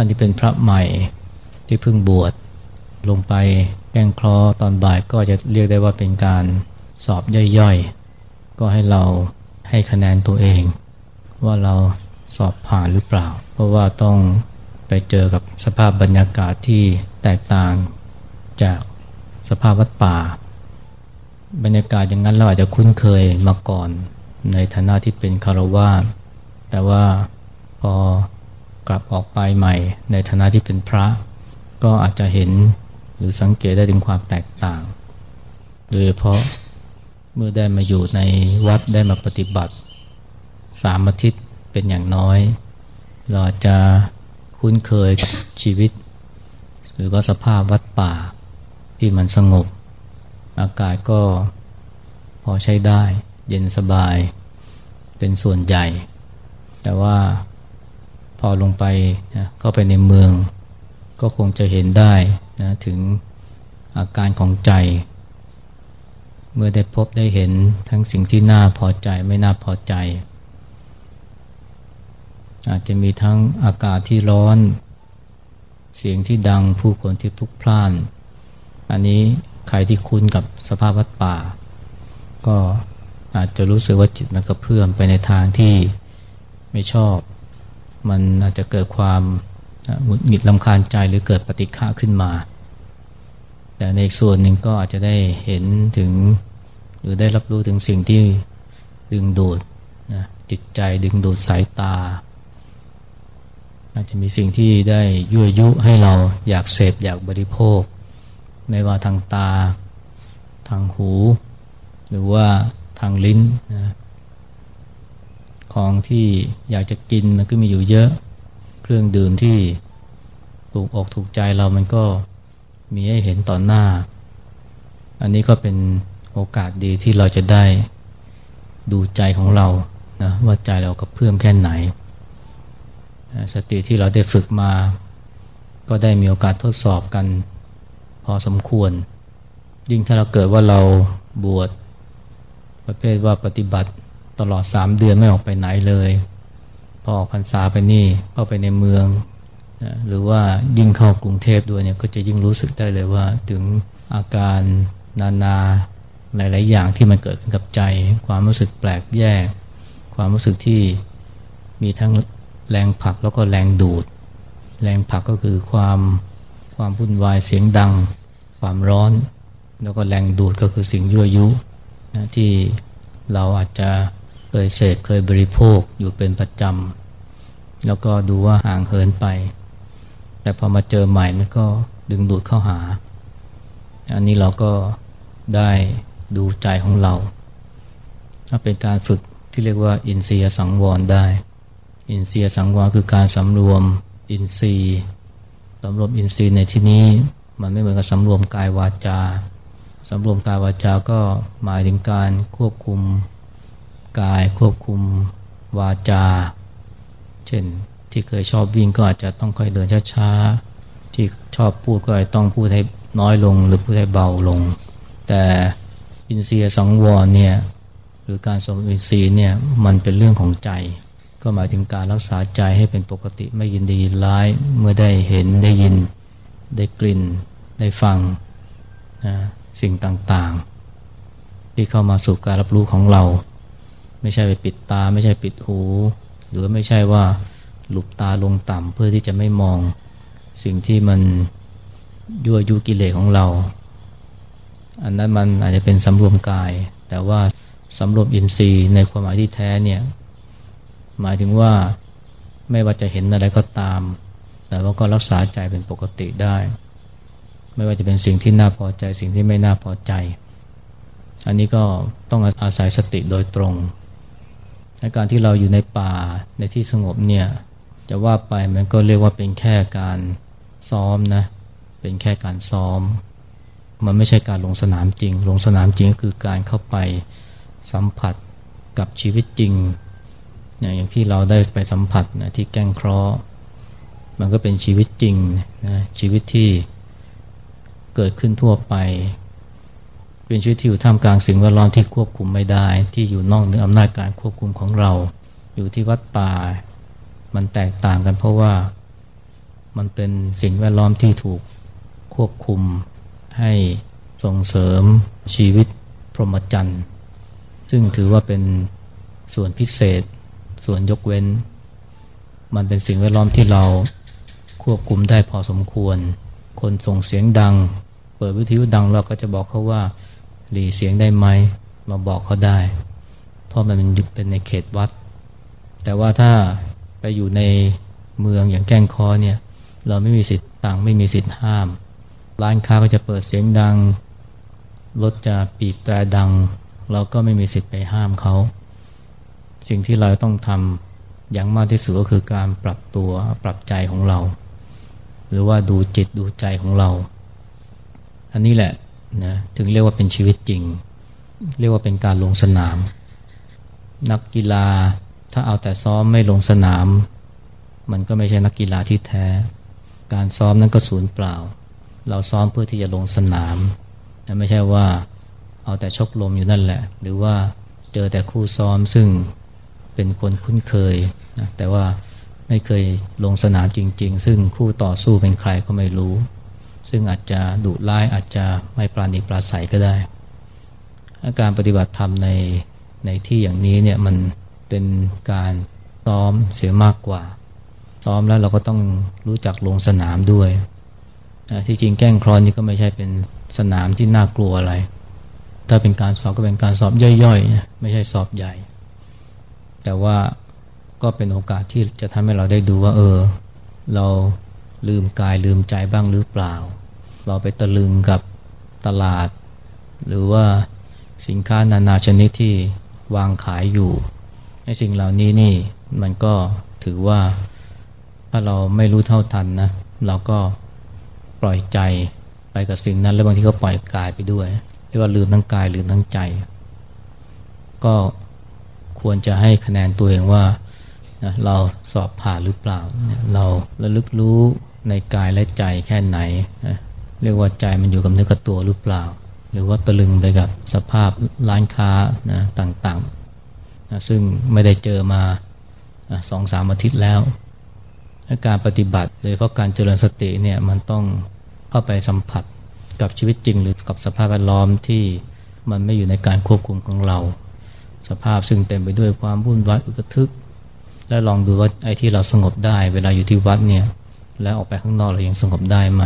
ท่านที่เป็นพระใหม่ที่เพิ่งบวชลงไปแก้งคลอตอนบ่ายก็จะเรียกได้ว่าเป็นการสอบย่อยๆ ก็ให้เราให้คะแนนตัวเอง ว่าเราสอบผ่านหรือเปล่า เพราะว่าต้องไปเจอกับสภาพบรรยากาศที่แตกต่างจากสภาพวัดป่า บรรยากาศอย่างนั้นเราอาจจะคุ้นเคยมาก่อนในฐานะที่เป็นคารวาแต่ว่าพอ กลับออกไปใหม่ ในฐานะที่เป็นพระ ก็อาจจะเห็นหรือสังเกตได้ถึงความแตกต่าง โดยเฉพาะเมื่อได้มาอยู่ในวัดได้มาปฏิบัติสามอาทิตย์เป็นอย่างน้อย เราจะคุ้นเคยกับชีวิต หรือว่าสภาพวัดป่าที่มันสงบ อากาศก็พอใช้ได้ เย็นสบายเป็นส่วนใหญ่ แต่ว่า พอลงไปนะเข้าไปในเมือง ก็คงจะเห็นได้นะถึงอาการของใจ เมื่อได้พบได้เห็นทั้งสิ่งที่น่าพอใจไม่น่าพอใจ อาจจะมีทั้งอากาศที่ร้อน เสียงที่ดังผู้คนที่พลุกพล่าน อันนี้ใครที่คุ้นกับสภาพวัดป่า ก็อาจจะรู้สึกว่าจิตมันกระเพื่อมไปในทางที่ไม่ชอบ มันอาจจะเกิดความหงุดหงิดลำคาญใจหรือเกิดปฏิฆะขึ้นมา แต่ในอีกส่วนหนึ่งก็อาจจะได้เห็นถึง หรือได้รับรู้ถึงสิ่งที่ดึงดูดนะจิตใจดึงดูดสายตา อาจจะมีสิ่งที่ได้ยั่วยุให้เราอยากเสพอยากบริโภค ไม่ว่าทางตา ทางหู หรือว่าทางลิ้นนะ ของที่อยากจะกินมันก็มีอยู่เยอะ เครื่องดื่มที่ถูกอกถูกใจเรามันก็มีให้เห็นต่อหน้า อันนี้ก็เป็นโอกาสดีที่เราจะได้ดูใจของเรานะว่าใจเรากับเพื่อมแค่ไหน สติที่เราได้ฝึกมา ก็ได้มีโอกาสทดสอบกันพอสมควร ยิ่งถ้าเราเกิดว่าเราบวชประเภทว่าปฏิบัติ ตลอดสามเดือนไม่ออกไปไหนเลย พอออกพรรษาไปนี่เข้าไปในเมืองนะหรือว่ายิ่งเข้ากรุงเทพด้วยเนี่ยก็จะยิ่งรู้สึกได้เลยว่า ถึงอาการนานาหลาย ๆ อย่างที่มันเกิดขึ้นกับใจ ความรู้สึกแปลกแยก ความรู้สึกที่มีทั้งแรงผลักแล้วก็แรงดูด แรงผลักก็คือความความวุ่นวายเสียงดัง ความร้อน แล้วก็แรงดูดก็คือสิ่งยั่วยุนะที่เราอาจจะ เคยเสพเคยบริโภคอยู่เป็นประจำ แล้วก็ดูว่าห่างเหินไป แต่พอมาเจอใหม่มันก็ดึงดูดเข้าหา อันนี้เราก็ได้ดูใจของเรา ถ้าเป็นการฝึกที่เรียกว่า อินทรียสังวรได้ อินทรียสังวรคือการสำรวมอินทรีย์สำรวมอินทรีย์ในที่นี้มันไม่เหมือนกับสำรวมกายวาจาสำรวมกายวาจาก็หมายถึงการควบคุม กายควบคุมวาจา เช่นที่เคยชอบวิ่งก็อาจจะต้องค่อยเดินช้าๆ ที่ชอบพูดก็ต้องพูดให้น้อยลงหรือพูดให้เบาลง แต่อินทรียสังวรเนี่ยหรือการสมอินทรีย์เนี่ยมันเป็นเรื่องของใจ ก็หมายถึงการรักษาใจให้เป็นปกติไม่ยินดียินร้ายเมื่อได้เห็นได้ยินได้กลิ่น ได้ฟังนะสิ่งต่างๆ ที่เข้ามาสู่การรับรู้ของเรา ไม่ใช่ไปปิดตา ไม่ใช่ปิดหู หรือไม่ใช่ว่าหลุบตาลงต่ำเพื่อที่จะไม่มองสิ่งที่มันยั่วยุกิเลสของเรา อันนั้นมันอาจจะเป็นสำรวมกาย แต่ว่าสำรวมอินทรีย์ในความหมายที่แท้เนี่ยหมายถึงว่าไม่ว่าจะเห็นอะไรก็ตาม แต่ว่าก็รักษาใจเป็นปกติได้ ไม่ว่าจะเป็นสิ่งที่น่าพอใจสิ่งที่ไม่น่าพอใจ อันนี้ก็ต้องอาศัยสติโดยตรง การที่เราอยู่ในป่าในที่สงบเนี่ยจะว่าไปมันก็เรียกว่าเป็นแค่การซ้อมนะ เป็นแค่การซ้อม มันไม่ใช่การลงสนามจริง ลงสนามจริงก็คือการเข้าไปสัมผัสกับชีวิตจริง อย่างที่เราได้ไปสัมผัสนะที่แก้งเคราะห์มันก็เป็นชีวิตจริงนะชีวิตที่เกิดขึ้นทั่วไป เป็นชีวิตที่อยู่ท่ามกลางสิ่งแวดล้อมที่ควบคุมไม่ได้ ที่อยู่นอกเหนืออำนาจการควบคุมของเรา อยู่ที่วัดป่า มันแตกต่างกันเพราะว่ามันเป็นสิ่งแวดล้อมที่ถูกควบคุมให้ส่งเสริมชีวิตพรหมจรรย์ซึ่งถือว่าเป็นส่วนพิเศษ ส่วนยกเว้น มันเป็นสิ่งแวดล้อมที่เราควบคุมได้พอสมควร คนส่งเสียงดัง เปิดวิทยุดังเราก็จะบอกเขาว่า หลีเสียงได้ไหมเราบอกเขาได้ เพราะมันเป็นในเขตวัด แต่ว่าถ้าไปอยู่ในเมืองอย่างแก้งคอเนี่ยเราไม่มีสิทธิ์ต่างไม่มีสิทธิ์ห้าม ร้านค้าก็จะเปิดเสียงดังรถจะปีบแตรดัง เราก็ไม่มีสิทธิ์ไปห้ามเขา สิ่งที่เราต้องทำอย่างมากที่สุดก็คือการปรับตัวปรับใจของเรา หรือว่าดูจิตดูใจของเรา อันนี้แหละ นะถึงเรียกว่าเป็นชีวิตจริง เรียกว่าเป็นการลงสนาม นักกีฬาถ้าเอาแต่ซ้อมไม่ลงสนาม มันก็ไม่ใช่นักกีฬาที่แท้ การซ้อมนั้นก็สูญเปล่า เราซ้อมเพื่อที่จะลงสนามแต่ไม่ใช่ว่าเอาแต่ชกลมอยู่นั่นแหละ หรือว่าเจอแต่คู่ซ้อมซึ่งเป็นคนคุ้นเคยนะแต่ว่าไม่เคยลงสนามจริง ๆ ซึ่งคู่ต่อสู้เป็นใครก็ไม่รู้ ซึ่งอาจจะดุร้ายอาจจะไม่ปราณีปราศัยก็ได้การปฏิบัติธรรมในในที่อย่างนี้เนี่ยมันเป็นการซ้อมเสียมากกว่า ซ้อมแล้วเราก็ต้องรู้จักลงสนามด้วยที่จริงแก้งครอนนี่ก็ไม่ใช่เป็นสนามที่น่ากลัวอะไร ถ้าเป็นการสอบก็เป็นการสอบย่อยๆ ไม่ใช่สอบใหญ่ แต่ว่าก็เป็นโอกาสที่จะทำให้เราได้ดูว่า เออ เราลืมกายลืมใจบ้างหรือเปล่า เราไปตะลึงกับตลาด หรือว่าสินค้านานาชนิดที่วางขายอยู่ไอ้สิ่งเหล่านี้นี่มันก็ถือว่าถ้าเราไม่รู้เท่าทันนะเราก็ปล่อยใจไปกับสิ่งนั้น แล้วบางทีก็ปล่อยกายไปด้วยเรียกว่าลืมทั้งกายลืมทั้งใจ ก็ควรจะให้คะแนนตัวเองว่านะเราสอบผ่านหรือเปล่า เราระลึกรู้ในกายและใจแค่ไหนนะ เรียกว่าใจมันอยู่กับเนื้อกับตัวหรือเปล่า หรือว่าตะลึงไปกับสภาพร้านค้านะต่างๆนะซึ่งไม่ได้เจอมาสองสามอาทิตย์แล้วการปฏิบัติโดยเพราะการเจริญสติเนี่ยมันต้องเข้าไปสัมผัสกับชีวิตจริง หรือกับสภาพแวดล้อมที่มันไม่อยู่ในการควบคุมของเรา สภาพซึ่งเต็มไปด้วยความวุ่นวายอึกทึก และลองดูว่าไอ้ที่เราสงบได้ เวลาอยู่ที่วัดเนี่ยแล้วออกไปข้างนอกเรายังสงบได้ไหม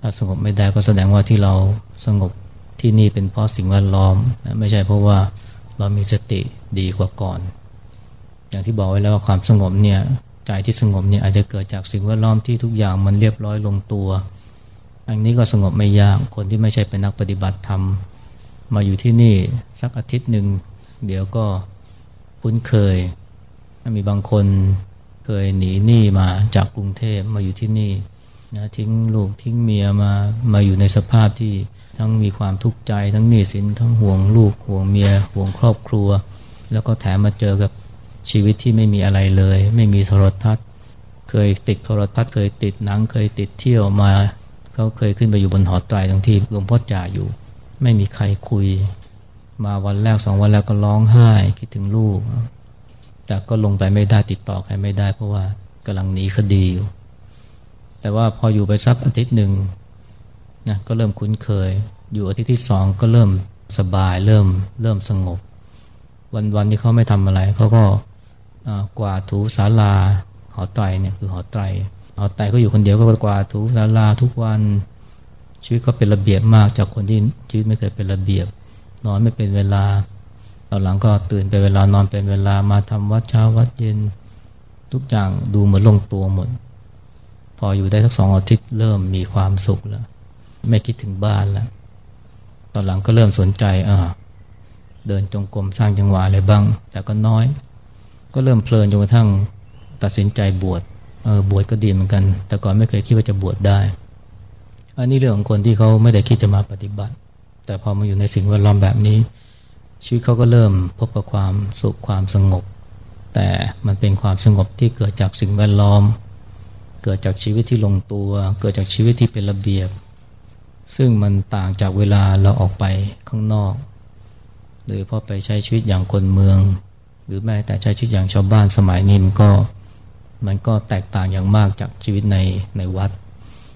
ถ้าสงบไม่ได้ก็แสดงว่าที่เราสงบที่นี่เป็นเพราะสิ่งแวดล้อมนะไม่ใช่เพราะว่าเรามีสติดีกว่าก่อน อย่างที่บอกไว้แล้วว่าความสงบเนี่ยใจที่สงบเนี่ยอาจจะเกิดจากสิ่งแวดล้อมที่ทุกอย่างมันเรียบร้อยลงตัว อันนี้ก็สงบไม่ยากคนที่ไม่ใช่เป็นนักปฏิบัติธรรมมาอยู่ที่นี่สักอาทิตย์หนึ่งเดี๋ยวก็คุ้นเคย มีบางคนเคยหนีหนี้มาจากกรุงเทพมาอยู่ที่นี่ นะทิ้งลูกทิ้งเมียมามาอยู่ในสภาพที่ทั้งมีความทุกข์ใจ ทั้งหนี้สินทั้งห่วงลูกห่วงเมียห่วงครอบครัว แล้วก็แถมมาเจอกับชีวิตที่ไม่มีอะไรเลย ไม่มีโทรทัศน์ เคยติดโทรทัศน์เคยติดหนังเคยติดเที่ยวมาเขาเคยขึ้นไปอยู่บนหอไตรตรงที่หลวงพ่อจ่าอยู่ ไม่มีใครคุย มาวันแรกสองวันแล้วก็ร้องไห้คิดถึงลูก แต่ก็ลงไปไม่ได้ติดต่อใครไม่ได้ เพราะว่ากำลังหนีคดีอยู่ แต่ว่าพออยู่ไปสักอาทิตย์หนึ่งนะก็เริ่มคุ้นเคย อยู่อาทิตย์ที่สองก็เริ่มสบายเริ่มเริ่มสงบ วันวันที่เขาไม่ทำอะไรเขาก็กวาดถูศาลาหอไตรเนี่ยคือหอไตรหอไตรก็อยู่คนเดียวก็กวาดถูศาลาทุกวันชีวิตก็เป็นระเบียบมากจากคนที่ชีวิตไม่เคยเป็นระเบียบ นอนไม่เป็นเวลาตอนหลังก็ตื่นเป็นเวลานอนเป็นเวลามาทำวัดเช้าวัดเย็น ทุกอย่างดูเหมือนลงตัวหมด พออยู่ได้สักสองอาทิตย์เริ่มมีความสุขแล้ว ไม่คิดถึงบ้านแล้ว ตอนหลังก็เริ่มสนใจอ่าเดินจงกรมสร้างจังหวะอะไรบ้าง แต่ก็น้อย ก็เริ่มเพลินจนกระทั่งตัดสินใจบวชเออบวชก็ดีเหมือนกัน แต่ก่อนไม่เคยคิดว่าจะบวชได้ อันนี้เรื่องของคนที่เขาไม่ได้คิดจะมาปฏิบัติ แต่พอมาอยู่ในสิ่งแวดล้อมแบบนี้ ชีวิตเขาก็เริ่มพบกับความสุขความสงบ แต่มันเป็นความสงบที่เกิดจากสิ่งแวดล้อม เกิดจากชีวิตที่ลงตัว เกิดจากชีวิตที่เป็นระเบียบ ซึ่งมันต่างจากเวลาเราออกไปข้างนอกโดยเพราะไปใช้ชีวิตอย่างคนเมือง หรือแม้แต่ใช้ชีวิตอย่างชาวบ้านสมัยนี้มันก็มันก็แตกต่างอย่างมากจากชีวิตในในวัด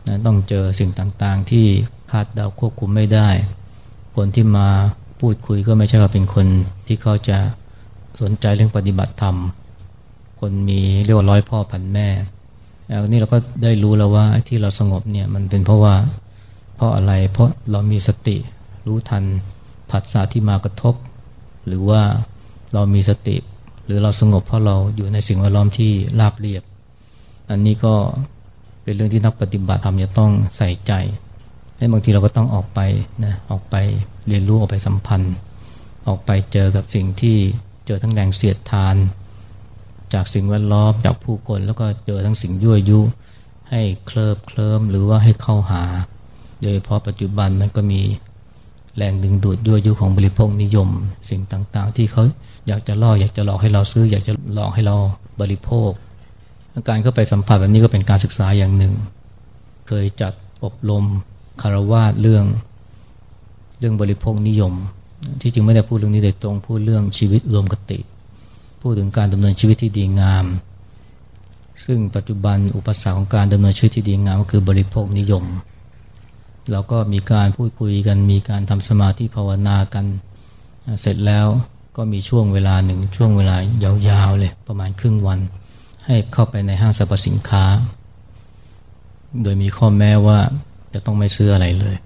นะต้องเจอสิ่งต่างๆที่คาดเดาควบคุมไม่ได้ คนที่มาพูดคุยก็ไม่ใช่ว่าเป็นคนที่เขาจะสนใจเรื่องปฏิบัติธรรม คนมีเรียกว่าร้อยพ่อพันแม่ แล้วนี่เราก็ได้รู้แล้วว่าที่เราสงบเนี่ยมันเป็นเพราะว่า เพราะอะไรเพราะเรามีสติรู้ทันผัสสะที่มากระทบ หรือว่าเรามีสติ หรือเราสงบเพราะเราอยู่ในสิ่งแวดล้อมที่ราบเรียบ อันนี้ก็เป็นเรื่องที่นักปฏิบัติธรรมจะต้องใส่ใจให้บางทีเราก็ต้องออกไปนะออกไปเรียนรู้ออกไปสัมพันธ์ ออกไปเจอกับสิ่งที่เจอทั้งแรงเสียดทาน จากสิ่งแวดล้อมจากผู้คน แล้วก็เจอทั้งสิ่งยั่วยุ ให้เคลิบเคลิ้มหรือว่าให้เข้าหา โดยเฉพาะปัจจุบันมันก็มีแรงดึงดูดด้วยุของบริโภคนิยม สิ่งต่างๆ ที่เขาอยากจะล่ออยากจะหลอกให้เราซื้อ อยากจะหลอกให้เราบริโภค การเข้าไปสัมผัสแบบนี้ก็เป็นการศึกษาอย่างหนึ่ง เคยจัดอบรมคารวาสเรื่องเรื่องบริโภคนิยม ที่จริงไม่ได้พูดเรื่องนี้โดยตรงพูดเรื่องชีวิตรวมกติ พูดถึงการดำเนินชีวิตที่ดีงาม ซึ่งปัจจุบันอุปสรรคของการดำเนินชีวิตที่ดีงามก็คือบริโภคนิยม เราก็มีการพูดคุยกันมีการทำสมาธิภาวนากัน เสร็จแล้วก็มีช่วงเวลาหนึ่งช่วงเวลายาวๆเลยประมาณครึ่งวัน ให้เข้าไปในห้างสรรพสินค้า โดยมีข้อแม้ว่าจะต้องไม่ซื้ออะไรเลย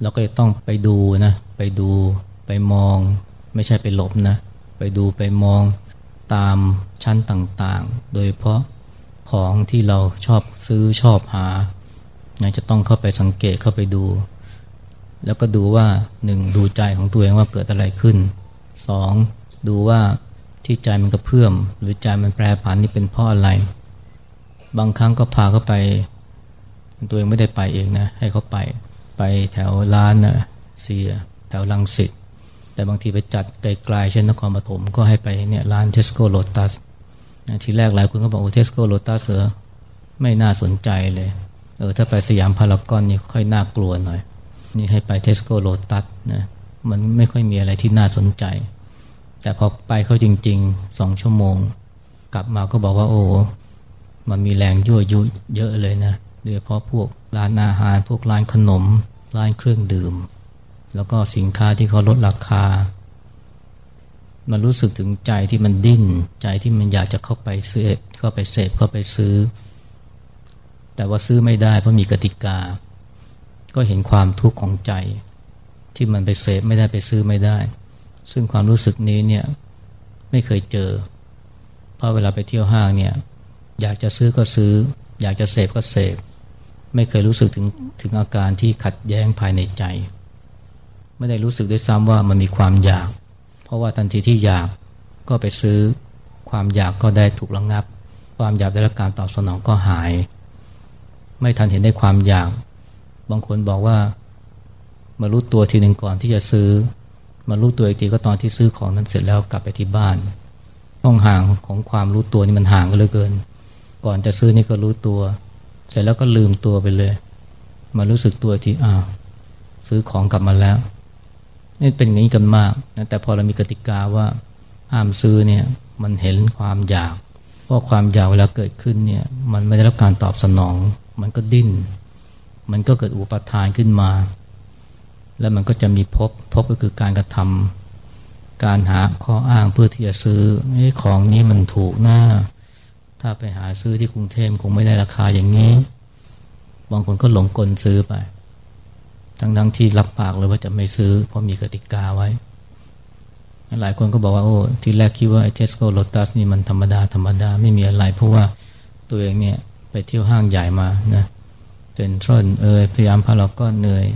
เราก็จะต้องไปดูนะ ไปดูไปมอง ไม่ใช่ไปหลบนะ ไปดูไปมอง ตามชั้นต่างๆ โดยเพราะของที่เราชอบซื้อชอบหานะจะต้องเข้าไปสังเกตเข้าไปดู แล้วก็ดูว่าหนึ่งดูใจของตัวเองว่าเกิดอะไรขึ้นสองดูว่าที่ใจมันกระเพื่อม หรือใจมันแปรผันนี่เป็นเพราะอะไร บางครั้งก็พาเขาไป ตัวเองไม่ได้ไปเองนะ ให้เขาไปไปแถวร้านนะเสีย แถวรังสิต แต่บางทีไปจัดไกลๆเช่นนครปฐมก็ให้ไปเนี่ยร้านเทสโก้โลตัสทีแรกหลายคนก็บอกโอ้เทสโก้โลตัสเสือไม่น่าสนใจเลยเออถ้าไปสยามพารากอนนี่ค่อยน่ากลัวหน่อย นี่ให้ไปเทสโก้โลตัสนะมันไม่ค่อยมีอะไรที่น่าสนใจ แต่พอไปเข้าจริงๆสองชั่วโมง กลับมาก็บอกว่าโอ้มันมีแรงยั่วยุเยอะเลยนะโดยเฉพาะพวกร้านอาหารพวกร้านขนม ร้านเครื่องดื่ม แล้วก็สินค้าที่เขาลดราคา มันรู้สึกถึงใจที่มันดิ้น ใจที่มันอยากจะเข้าไปซื้อเข้าไปเสพเข้าไปซื้อ แต่ว่าซื้อไม่ได้เพราะมีกติกา ก็เห็นความทุกข์ของใจ ที่มันไปเสพไม่ได้ไปซื้อไม่ได้ ซึ่งความรู้สึกนี้เนี่ยไม่เคยเจอ เพราะเวลาไปเที่ยวห้างเนี่ยอยากจะซื้อก็ซื้อ อยากจะเสพก็เสพ ไม่เคยรู้สึกถึงถึงอาการที่ขัดแย้งภายในใจ ไม่ได้รู้สึกด้วยซ้ำว่ามันมีความอยาก เพราะว่าทันทีที่อยากก็ไปซื้อความอยากก็ได้ถูกระงงับ ความอยากได้รับการตอบสนองก็หาย ไม่ทันเห็นได้ความอยาก บางคนบอกว่ามารู้ตัวทีหนึ่งก่อนที่จะซื้อ มารู้ตัวอีกทีก็ตอนที่ซื้อของนั้นเสร็จแล้วกลับไปที่บ้านต้องห่างของความรู้ตัวนี่มันห่างกันเหลือเกิน ก่อนจะซื้อนี่ก็รู้ตัว เสร็จแล้วก็ลืมตัวไปเลย มารู้สึกตัวทีอ้าวซื้อของกลับมาแล้ว นี่เป็นอย่างนี้กันมากนะแต่พอเรามีกติกาว่าห้ามซื้อเนี่ยมันเห็นความอยาก เพราะความอยากเวลาเกิดขึ้นเนี่ยมันไม่ได้รับการตอบสนอง มันก็ดิ้น มันก็เกิดอุปทานขึ้นมา แล้วมันก็จะมีพบพบก็คือการกระทำการหาข้ออ้างเพื่อที่จะซื้อไอ้ของนี้มันถูกหน้า ถ้าไปหาซื้อที่กรุงเทพคงไม่ได้ราคาอย่างนี้ บางคนก็หลงกลซื้อไป ทั้งทั้งที่รับปากเลยว่าจะไม่ซื้อ เพราะมีกติกาไว้ หลายคนก็บอกว่าโอ้ทีแรกคิดว่าไอ้เทสโก้โลตัสนี่มันธรรมดาธรรมดาไม่มีอะไร เพราะว่าตัวเองเนี่ยไปเที่ยวห้างใหญ่มานะเซนทรัลเอยพยายามพาเราก็เหนื่อย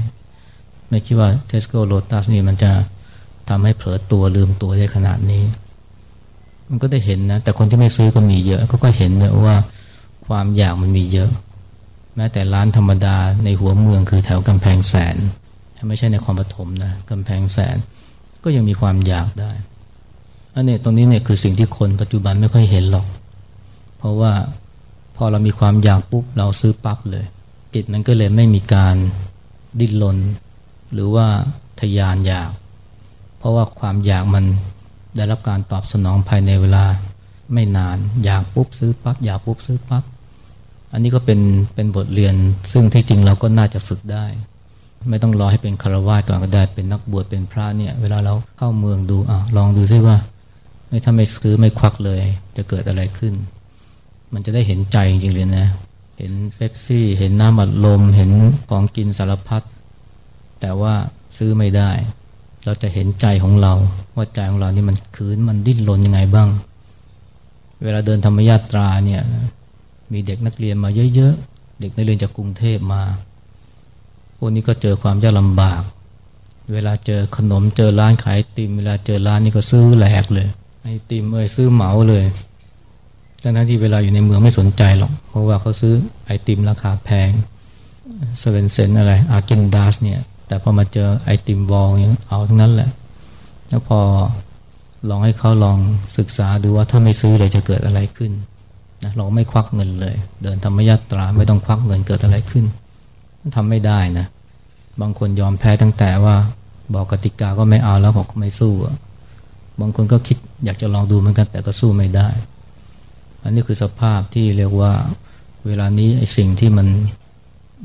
ไม่คิดว่าเทสโก้โลตัสนี่มันจะทำให้เผลอตัวลืมตัวได้ขนาดนี้ มันก็ได้เห็นนะ แต่คนที่ไม่ซื้อก็มีเยอะก็ก็เห็นเลยว่าความอยากมันมีเยอะ แม้แต่ร้านธรรมดาในหัวเมืองคือแถวกำแพงแสน ไม่ใช่ในความปฐมนะกำแพงแสน ก็ยังมีความอยากได้อันนี้ตรงนี้เนี่ยคือสิ่งที่คนปัจจุบันไม่ค่อยเห็นหรอก เพราะว่าพอเรามีความอยากปุ๊บเราซื้อปั๊บเลย จิตมันก็เลยไม่มีการดิ้นรนหรือว่าทยานอยาก เพราะว่าความอยากมันได้รับการตอบสนองภายในเวลาไม่นาน อยากปุ๊บซื้อปับ๊บอยากปุ๊บซื้อปับ๊บ อันนี้ก็เป็นเป็นบทเรียน ซึ่งที่จริงเราก็น่าจะฝึกได้ ไม่ต้องรอให้เป็นคารวะก่อนก็ได้เป็นนักบวชเป็นพระเนี่ย เวลาเราเข้าเมืองดูอะลองดูซิว่าไม่ถ้าไม่ซื้อไม่ควักเลย จะเกิดอะไรขึ้น มันจะได้เห็นใจจริงๆเลยนะ เห็นเป๊ปซี่ เห็นน้ำอัดลม เห็นของกินสารพัดแต่ว่าซื้อไม่ได้ เราจะเห็นใจของเรา ว่าใจของเรานี่มันคืนมันดิ้นรนยังไงบ้าง เวลาเดินธรรมยาตราเนี่ย มีเด็กนักเรียนมาเยอะๆ เด็กนักเรียนจากกรุงเทพมา พวกนี้ก็เจอความยากลำบาก เวลาเจอขนมเจอร้านขายติม เวลาเจอร้านนี่ก็ซื้อแหลกเลย ไอติมเอ้ยซื้อเหมาเลยทั้งที่เวลาอยู่ในเมืองไม่สนใจหรอก เพราะว่าเขาซื้อไอติมราคาแพงเซเว่นเซนอะไรอาร์เกนดัสเนี่ย แต่พอมาเจอไอติมบอลอย่างเอาทั้งนั้นแหละ แล้วพอลองให้เขาลองศึกษาดูว่าถ้าไม่ซื้อเลยจะเกิดอะไรขึ้น นะเราไม่ควักเงินเลย เดินธรรมยาตราไม่ต้องควักเงินเกิดอะไรขึ้นทำไม่ได้นะ บางคนยอมแพ้ตั้งแต่ว่าบอกกติกาก็ไม่เอาแล้วบอกไม่สู้บางคนก็คิดอยากจะลองดูเหมือนกัน แต่ก็สู้ไม่ได้ อันนี้คือสภาพที่เรียกว่าเวลานี้ไอ้สิ่งที่มัน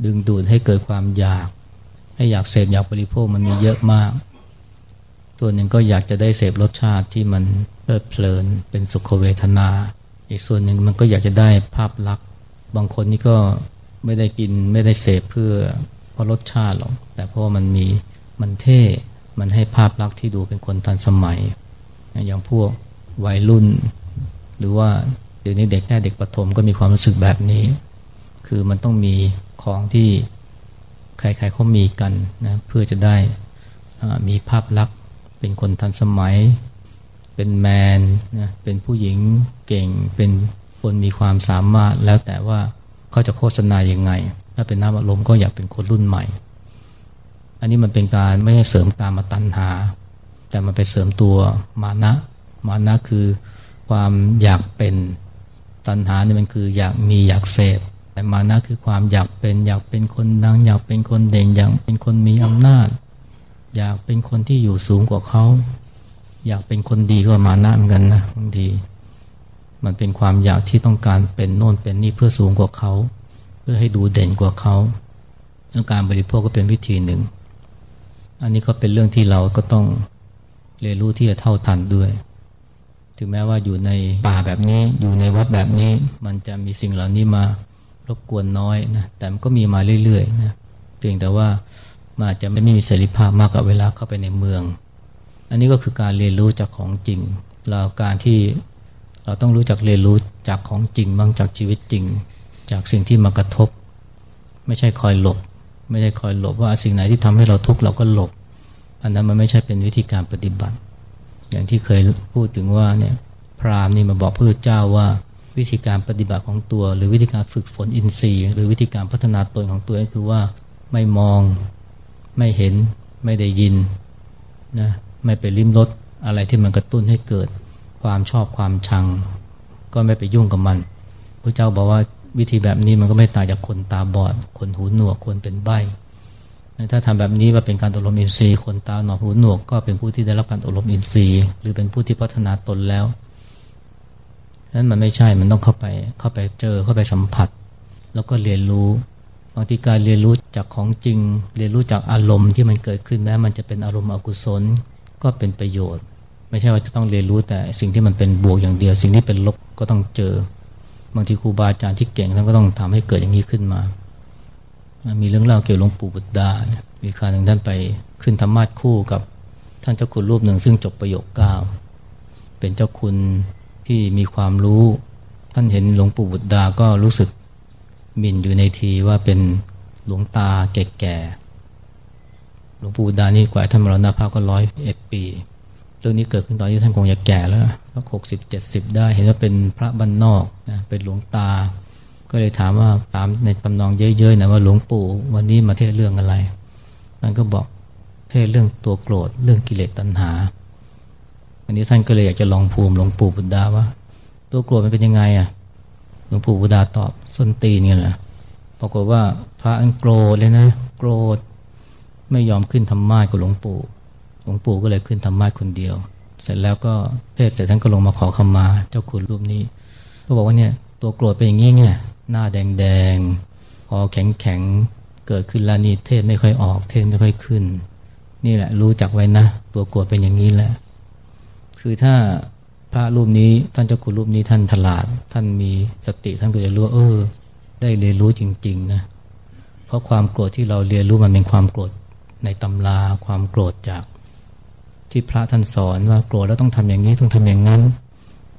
ดึงดูดให้เกิดความอยาก ให้อยากเสพอยากบริโภคมันมีเยอะมาก ตัวหนึ่งก็อยากจะได้เสพรสชาติที่มันเพลิดเพลินเป็นสุขเวทนา อีกส่วนหนึ่งมันก็อยากจะได้ภาพลักษณ์ บางคนนี่ก็ไม่ได้กินไม่ได้เสพเพื่อเพราะรสชาติหรอก แต่เพราะมันมีมันเท่ มันให้ภาพลักษณ์ที่ดูเป็นคนทันสมัย อย่างพวกวัยรุ่น หรือว่าเดี๋ยวนี้เด็กแค่เด็กประถมก็มีความรู้สึกแบบนี้ คือมันต้องมีของที่ใครๆเขามีกันนะเพื่อจะได้มีภาพลักษณ์เป็นคนทันสมัย เป็นแมนนะเป็นผู้หญิงเก่ง เป็นคนมีความสามารถ แล้วแต่ว่าเขาจะโฆษณายังไง ถ้าเป็นน้ำอารมณ์ก็อยากเป็นคนรุ่นใหม่ อันนี้มันเป็นการไม่ใช่เสริมการมาตัณหา แต่มันไปเสริมตัวมานะ มานะคือความอยากเป็นตัณหาเนี่ยมันคืออยากมีอยากเสพแต่มานะคือความอยากเป็นอยากเป็นคนดัง อยากเป็นคนเด่นอยากเป็นคนมีอำนาจ อยากเป็นคนที่อยู่สูงกว่าเขา อยากเป็นคนดีก็มานะเหมือนกันนะบางทีมันเป็นความอยากที่ต้องการเป็นโน่นเป็นนี่เพื่อสูงกว่าเขา เพื่อให้ดูเด่นกว่าเขาต้องการบริโภคก็เป็นวิธีหนึ่ง อันนี้ก็เป็นเรื่องที่เราก็ต้องเรียนรู้ที่จะเท่าทันด้วย ถึงแม้ว่าอยู่ในป่าแบบนี้อยู่ในวัดแบบนี้ มันจะมีสิ่งเหล่านี้มารบกวนน้อยนะแต่มันก็มีมาเรื่อยๆนะเพียงแต่ว่ามันอาจจะไม่มีเสรีภาพมากกับเวลาเข้าไปในเมือง อันนี้ก็คือการเรียนรู้จากของจริง เราการที่เราต้องรู้จักเรียนรู้จากของจริงบ้างจากชีวิตจริง จากสิ่งที่มากระทบ ไม่ใช่คอยหลบ ไม่ใช่คอยหลบว่าสิ่งไหนที่ทำให้เราทุกข์เราก็หลบ อันนั้นมันไม่ใช่เป็นวิธีการปฏิบัติ อย่างที่เคยพูดถึงว่าเนี่ยพราหมณ์นี่มาบอกพระเจ้าว่าวิธีการปฏิบัติของตัว หรือวิธีการฝึกฝนอินทรีย์ หรือวิธีการพัฒนาตนของตัวก็คือว่าไม่มองไม่เห็นไม่ได้ยินนะ ไม่ไปลิ้มรสอะไรที่มันกระตุ้นให้เกิดความชอบความชัง ก็ไม่ไปยุ่งกับมันพระเจ้าบอกว่าวิธีแบบนี้มันก็ไม่ต่างจากคนตาบอด คนหูหนวก คนเป็นใบ้ถ้าทำแบบนี้ว่าเป็นการอบรมอินทรีย์ คนตาหนวกหูหนวกก็เป็นผู้ที่ได้รับการอบรมอินทรีย์ หรือเป็นผู้ที่พัฒนาตนแล้วนั้นมันไม่ใช่ มันต้องเข้าไป เข้าไปเจอ เข้าไปสัมผัส แล้วก็เรียนรู้ บางทีการเรียนรู้จากของจริง เรียนรู้จากอารมณ์ที่มันเกิดขึ้นแม้มันจะเป็นอารมณ์อกุศล ก็เป็นประโยชน์ ไม่ใช่ว่าจะต้องเรียนรู้แต่สิ่งที่มันเป็นบวกอย่างเดียว สิ่งที่เป็นลบก็ต้องเจอบางทีครูบาอาจารย์ที่เก่งท่านก็ต้องทำให้เกิดอย่างนี้ขึ้นมา มีเรื่องเล่าเกี่ยวกับหลวงปู่บุตรดา มีคราวหนึ่งท่านไปขึ้นธรรมาสคู่กับท่านเจ้าคุณรูปหนึ่งซึ่งจบประโยคเก้าเป็นเจ้าคุณที่มีความรู้ ท่านเห็นหลวงปู่บุตรดาก็รู้สึกมินอยู่ในทีว่าเป็นหลวงตาแก่ๆ ลวงปู่บุตรดานี่กว่าท่านมรณภาพก็ร้อยเอ็ดปีแรื่องนี้เกิดขึ้นตอนที่ท่านคงจะแก่แล้วสักหกสิบเจ็ดสิบได้เห็นว่าเป็นพระบรรนนอกนะเป็นหลวงตา ก็เลยถามว่าตามในตำนองเยอะๆนะว่าหลวงปู่วันนี้มาเทศเรื่องอะไรท่านก็บอกเทศเรื่องตัวโกรธเรื่องกิเลสตัณหาอันนี้ท่านก็เลยอยากจะลองภูมิหลวงปู่บุตดาว่า ตัวโกรธมันเป็นยังไงอะหลวงปู่บุดาตอบส้นตีนเนี่ยแหละปรากฏว่าพระอันโกรธเลยนะ โกรธ ไม่ยอมขึ้นธรรมากับหลวงปู่ หลวงปู่ก็เลยขึ้นธรรมาคนเดียว เสร็จแล้วก็เทศเสร็จท่านก็ลงมาขอขมาเจ้าคุณรูปนี้ก็บอกว่าเนี่ยตัวโกรธเป็นอย่างนี้ไงหน้าแดงแดงคอแข็งแข็งเกิดขึ้นแล้วนี่เทศไม่ค่อยออกเทศไม่ค่อยขึ้น นี่แหละรู้จักไว้นะ ตัวโกรธเป็นอย่างนี้แหละ คือถ้าพระรูปนี้ท่านเจ้าคุณรูปนี้ท่านฉลาด ท่านมีสติท่านก็จะรู้เออ ได้เรียนรู้จริง ๆ นะ เพราะความโกรธที่เราเรียนรู้มันเป็นความโกรธ ในตำราความโกรธจากที่พระท่านสอนว่าโกรธแล้วต้องทำอย่างนี้ต้องทำอย่างนั้น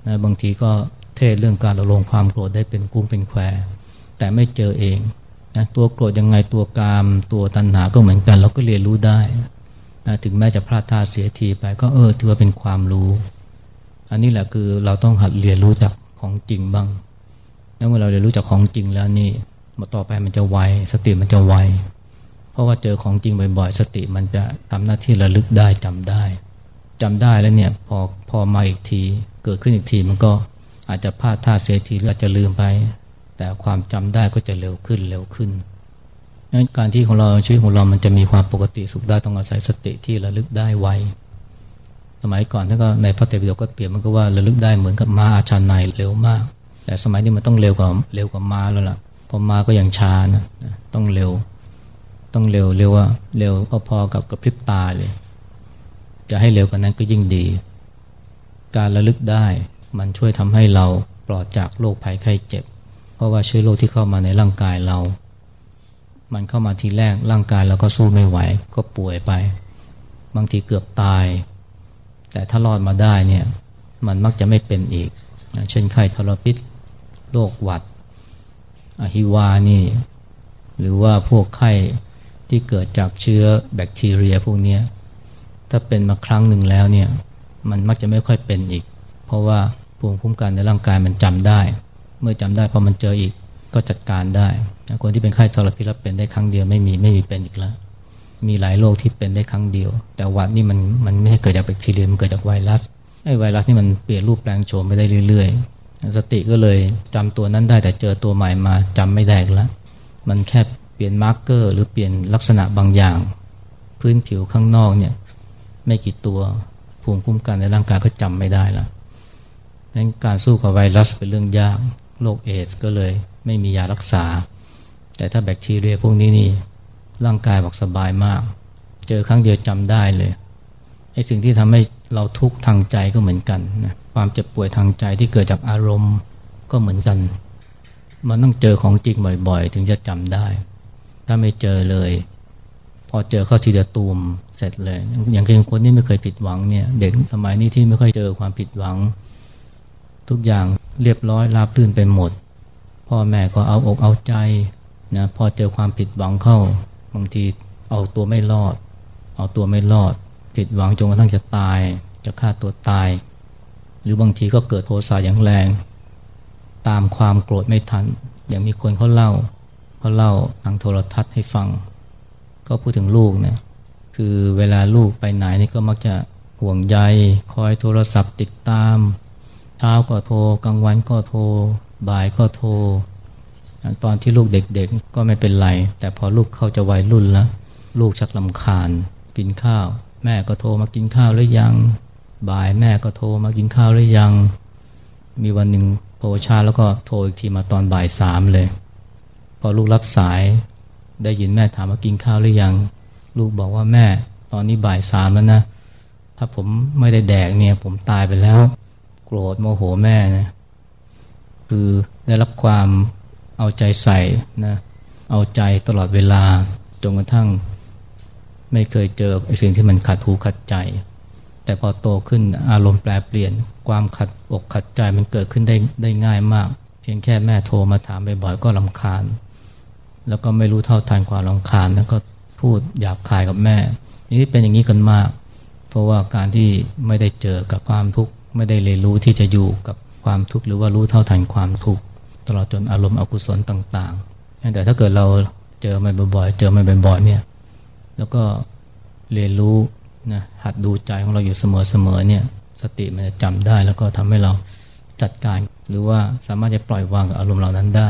นะบางทีก็เทศเรื่องการระลงความโกรธได้เป็นกุ้งเป็นแควแต่ไม่เจอเองนะตัวโกรธยังไงตัวกาม ตัวตัณหาก็เหมือนกัน เราก็เรียนรู้ได้นะถึงแม้จะพลาดท่าเสียทีไปก็เออถือว่าเป็นความรู้ อันนี้แหละคือเราต้องหัดเรียนรู้จากของจริงบ้างแล้วเมื่อเราเรียนรู้จากของจริงแล้วนี่มาต่อไปมันจะไวสติมันจะไว เพราะว่าเจอของจริงบ่อยๆ สติมันจะทำหน้าที่ระลึกได้จำได้จำได้แล้วเนี่ยพอพอมาอีกทีเกิดขึ้นอีกทีมันก็อาจจะพลาดท่าเสียทีหรืออาจจะลืมไป แต่ความจำได้ก็จะเร็วขึ้นเร็วขึ้นงั้นการที่ของเราชีวิตของเรามันจะมีความปกติสุขได้ต้องอาศัยสติที่ระลึกได้ไวสมัยก่อนท่านก็ในพระเตปิฎกก็เปรียบมันก็ว่าระลึกได้เหมือนกับมาอาชาในเร็วมาก แต่สมัยนี้มันต้องเร็วกว่าเร็วกว่ามาแล้วล่ะพอมาก็ยังช้านะต้องเร็ว ต้องเร็วเร็วว่าเร็วพอๆกับกระพริบตาเลย จะให้เร็วกว่านั้นก็ยิ่งดี การระลึกได้มันช่วยทำให้เราปลอดจากโรคภัยไข้เจ็บ เพราะว่าเชื้อโรคที่เข้ามาในร่างกายเรา มันเข้ามาทีแรกร่างกายเราก็สู้ไม่ไหวก็ป่วยไป บางทีเกือบตาย แต่ถ้ารอดมาได้เนี่ยมันมักจะไม่เป็นอีก เช่นไข้ทรพิษโรคหวัดอหิวานี่ หรือว่าพวกไข้ ที่เกิดจากเชื้อแบคทีเรียพวกนี้ถ้าเป็นมาครั้งหนึ่งแล้วเนี่ยมันมักจะไม่ค่อยเป็นอีก เพราะว่าภูมิคุ้มกันในร่างกายมันจำได้ เมื่อจำได้พอมันเจออีกก็จัดการได้คนที่เป็นไข้ทรพิษแล้วเป็นได้ครั้งเดียวไม่มีไม่มีเป็นอีกแล้ว มีหลายโรคที่เป็นได้ครั้งเดียว แต่วัดนี่มันมันไม่ใช่เกิดจากแบคทีเรียมันเกิดจากไวรัสไอ้ไวรัสนี่มันเปลี่ยนรูปแปลงโฉมไปได้เรื่อยๆ สติก็เลยจำตัวนั้นได้แต่เจอตัวใหม่มาจำไม่ได้แล้วมันแค่ เปลี่ยน marker หรือเปลี่ยนลักษณะบางอย่าง พื้นผิวข้างนอกเนี่ยไม่กี่ตัวภูมิคุ้มกันในร่างกายก็จำไม่ได้ละนั้นการสู้กับไวรัสเป็นเรื่องยากโรคเอดส์ก็เลยไม่มียารักษา แต่ถ้าแบคทีเรียพวกนี้นี่ร่างกายบอกสบายมาก เจอครั้งเดียวจำได้เลยไอ้สิ่งที่ทำให้เราทุกข์ทางใจก็เหมือนกันนะความเจ็บป่วยทางใจที่เกิดจากอารมณ์ก็เหมือนกัน มันต้องเจอของจริงบ่อยๆ ถึงจะจำได้ ถ้าไม่เจอเลย พอเจอเข้าทีเดียวตูมเสร็จเลย อย่างเช่นคนที่ไม่เคยผิดหวังเนี่ยเด็กสมัยนี้ที่ไม่ค่อยเจอความผิดหวัง ทุกอย่างเรียบร้อยราบรื่นไปหมด พ่อแม่ก็เอาอกเอาใจนะพอเจอความผิดหวังเข้า บางทีเอาตัวไม่รอด เอาตัวไม่รอด ผิดหวังจนกระทั่งจะตาย จะฆ่าตัวตาย หรือบางทีก็เกิดโทสะอย่างแรง ตามความโกรธไม่ทัน อย่างมีคนเขาเล่า เขาเล่าทางโทรทัศน์ให้ฟัง ก็พูดถึงลูกเนี่ยคือเวลาลูกไปไหนนี่ก็มักจะห่วงใยคอยโทรศัพท์ติดตามเช้าก็โทรกลางวันก็โทรบ่ายก็โทรตอนที่ลูกเด็กๆก็ไม่เป็นไร แต่พอลูกเข้าจะวัยรุ่นแล้ว ลูกชักลำคาญ กินข้าว แม่ก็โทรมากินข้าวหรือยัง บ่ายแม่ก็โทรมากินข้าวหรือยัง มีวันหนึ่งโทรช้าแล้วก็โทรอีกทีมาตอนบ่ายสามเลย อลูกรับสายได้ยินแม่ถามว่ากินข้าวหรือยัง ลูกบอกว่าแม่ตอนนี้บ่ายสามแล้วนะ ถ้าผมไม่ได้แดกเนี่ย ผมตายไปแล้ว โกรธโมโหแม่นะคือได้รับความเอาใจใส่นะเอาใจตลอดเวลาจนกระทั่ง ไม่เคยเจอไอ้สิ่งที่มันขัดหูขัดใจ แต่พอโตขึ้นอารมณ์แปลเปลี่ยน ความขัดอกขัดใจมันเกิดขึ้นได้ได้ง่ายมาก เพียงแค่แม่โทรมาถามบ่อยๆก็ลำคาญ แล้วก็ไม่รู้เท่าทันความรำคาญแล้วก็พูดหยาบคายกับแม่ นี่เป็นอย่างนี้กันมาก เพราะว่าการที่ไม่ได้เจอกับความทุกข์ไม่ได้เรียนรู้ที่จะอยู่กับความทุกข์หรือว่ารู้เท่าทันความทุกข์ตลอดจนอารมณ์อกุศลต่างๆ แต่ถ้าเกิดเราเจอมันบ่อยๆ เจอมันบ่อยๆเนี่ยแล้วก็เรียนรู้นะหัดดูใจของเราอยู่เสมอๆเนี่ยสติมันจะจำได้แล้วก็ทำให้เราจัดการ หรือว่าสามารถจะปล่อยวางกับอารมณ์เหล่านั้นได้